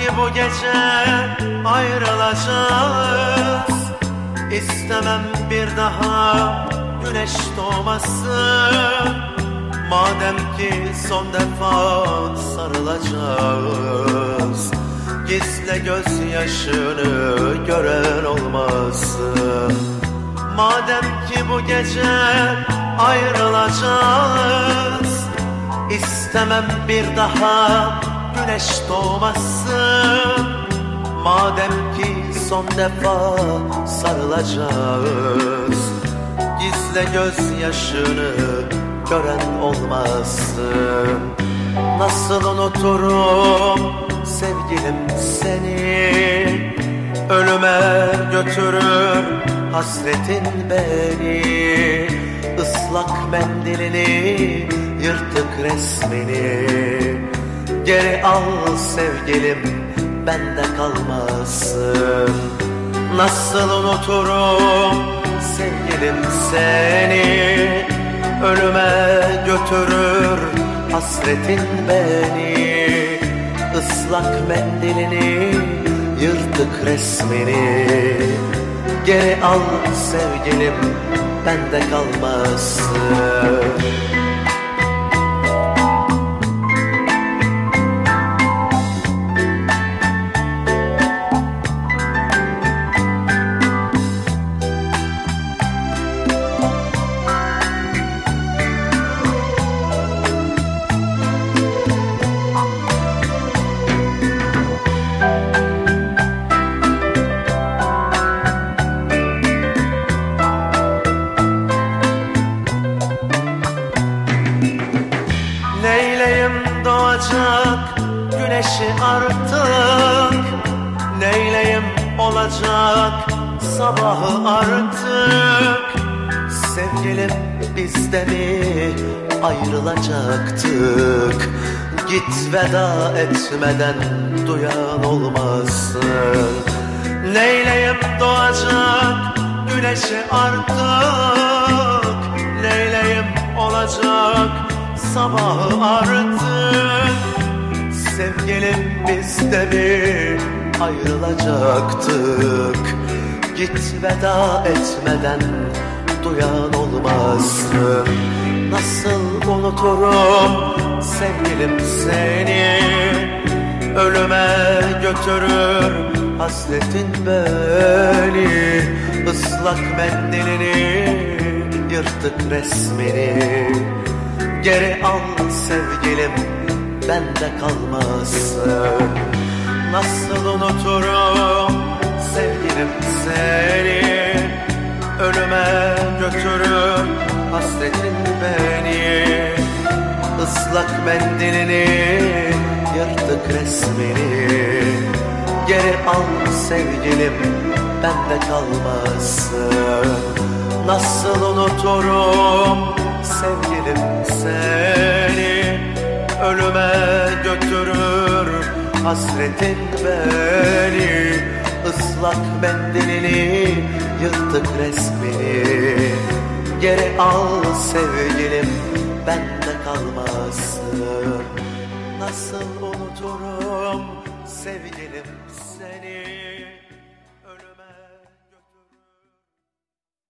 Ki bu gece ayrılacağız İstemem bir daha güneş doğmasın. Madem ki son defa sarılacağız Gizle gözyaşını gören olmasın. Madem ki bu gece ayrılacağız İstemem bir daha güneş doğmasın. Madem ki son defa sarılacağız Gizle gözyaşını gören olmasın. Nasıl unuturum sevgilim seni? Ölüme götürür hasretin beni. Islak mendilini yırtık resmini Geri al sevgilim bende kalmasın. Nasıl unuturum sevgilim seni? Ölüme götürür hasretin beni. Islak mendilini yırtık resmini. Geri al sevgilim bende kalmasın doğacak güneşi artık. Neyleyim olacak sabahı artık. Sevgilim biz de mi ayrılacaktık Git veda etmeden duyan olmasın Neyleyim doğacak güneşi artık. Neyleyim olacak sabahı artık. Sevgilim biz de mi ayrılacaktık. Git veda etmeden duyan olmasın Nasıl unuturum sevgilim seni? Ölüme götürür hasretin beni. Islak mendilini yırtık resmini. Geri al sevgilim bende kalmasın. Nasıl unuturum sevgilim seni? Ölüme götürür hasretin beni. Islak mendilini yırtık resmini. Geri al sevgilim bende kalmasın Nasıl unuturum sevgilim seni? Ölüme götürür hasretin beni. Islak mendilini yırttık resmini. Geri al sevgilim bende kalmasın. Nasıl unuturum sevgilim seni?